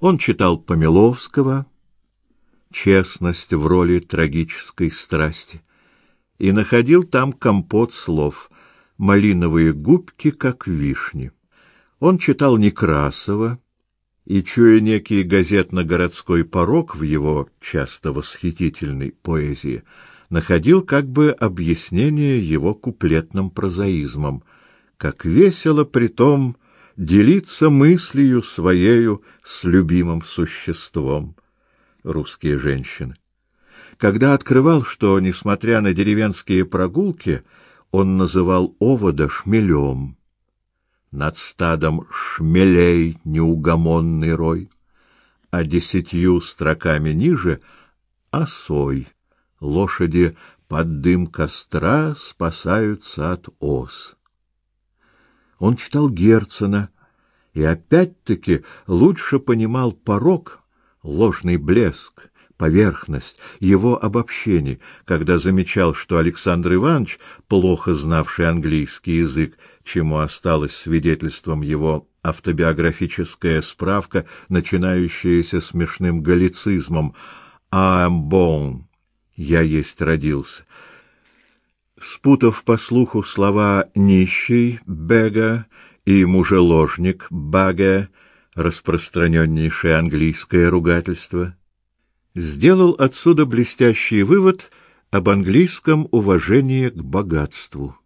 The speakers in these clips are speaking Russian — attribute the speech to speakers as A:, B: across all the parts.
A: Он читал Помиловского «Честность в роли трагической страсти» и находил там компот слов «малиновые губки, как вишни». Он читал Некрасова и, чуя некий газетно-городской порог в его часто восхитительной поэзии, находил как бы объяснение его куплетным прозаизмом, как весело притом делиться мыслью своею с любимым существом. Русские женщины. Когда открывал, что, несмотря на деревенские прогулки, он называл овода шмелем. Над стадом шмелей неугомонный рой, а десятью строками ниже — осой. Лошади под дым костра спасаются от ос. Он читал Герцена и опять-таки лучше понимал порог, ложный блеск, поверхность его обобщений, когда замечал, что Александр Иванович, плохо знавший английский язык, чему осталось свидетельством его автобиографическая справка, начинающаяся смешным галлицизмом «I'm born» — «я есть родился», спутав по слуху слова «нищий» «бега» и «мужеложник» «бага», распространеннейшее английское ругательство, сделал отсюда блестящий вывод об английском уважении к богатству.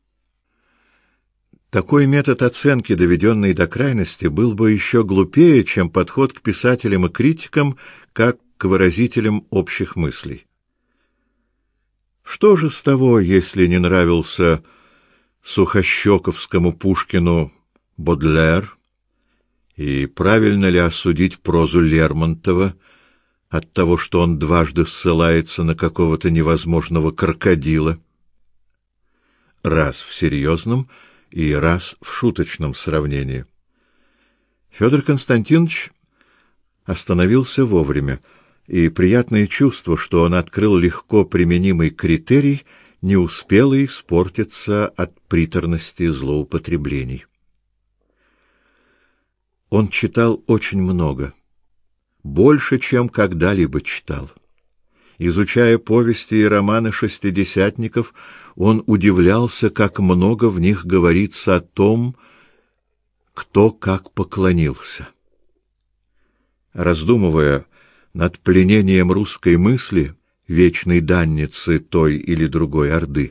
A: Такой метод оценки, доведенный до крайности, был бы еще глупее, чем подход к писателям и критикам, как к выразителям общих мыслей. Что же с того, если не нравился сухощековскому Пушкину Бодлер, и правильно ли осудить прозу Лермонтова от того, что он дважды ссылается на какого-то невозможного крокодила? Раз в серьезном и раз в шуточном сравнении. Федор Константинович остановился вовремя и приятное чувство, что он открыл легко применимый критерий, не успело испортиться от приторности злоупотреблений. Он читал очень много, больше, чем когда-либо читал. Изучая повести и романы шестидесятников, он удивлялся, как много в них говорится о том, кто как поклонился. Раздумывая над пленением русской мысли, вечной данницы той или другой орды,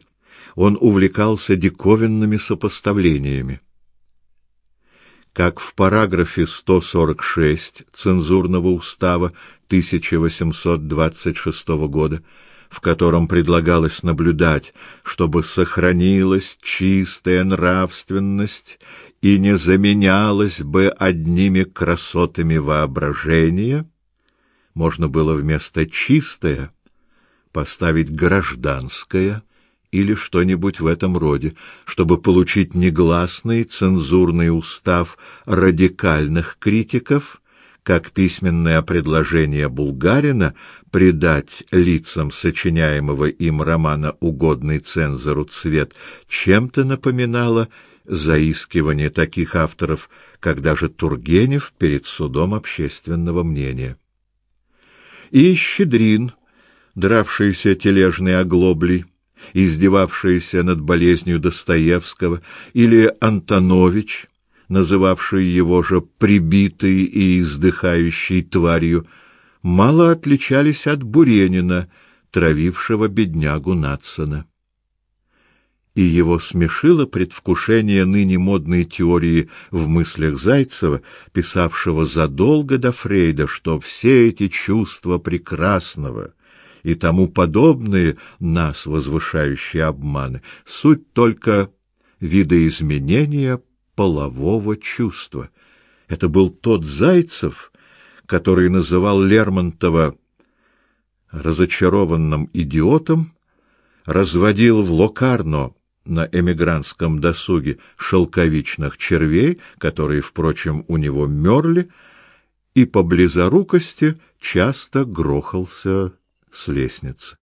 A: он увлекался диковинными сопоставлениями. Как в параграфе 146 цензурного устава 1826 года, в котором предлагалось наблюдать, чтобы сохранилась чистая нравственность и не заменялась бы одними красотами воображения, можно было вместо «чистое» поставить «гражданское» или что-нибудь в этом роде, чтобы получить негласный цензурный устав радикальных критиков, как письменное предложение Булгарина придать лицам сочиняемого им романа угодный цензору цвет чем-то напоминало заискивание таких авторов, как даже Тургенев перед судом общественного мнения и Щедрин, дравшийся тележной оглоблей, издевавшийся над болезнью Достоевского, или Антонович, называвший его же прибитой и издыхающей тварью, мало отличались от Буренина, травившего беднягу Натсона и его смешило предвкушение ныне модной теории в мыслях Зайцева, писавшего задолго до Фрейда, что все эти чувства прекрасного и тому подобные нас возвышающие обманы суть только видоизменения полового чувства. Это был тот Зайцев, который называл Лермонтова разочарованным идиотом, разводил в Локарно на эмигрантском досуге шелковичных червей, которые, впрочем, у него мерли, и по близорукости часто грохался с лестницы.